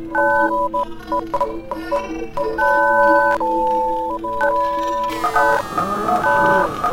Oh, my God.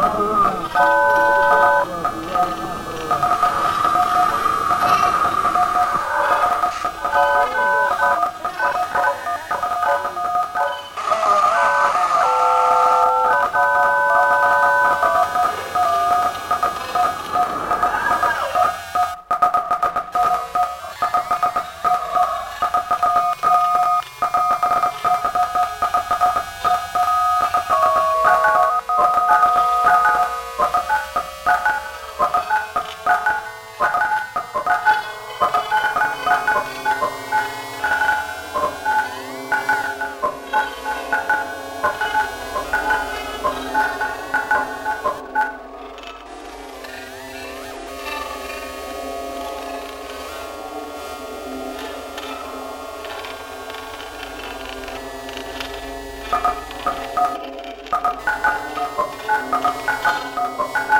Thank you.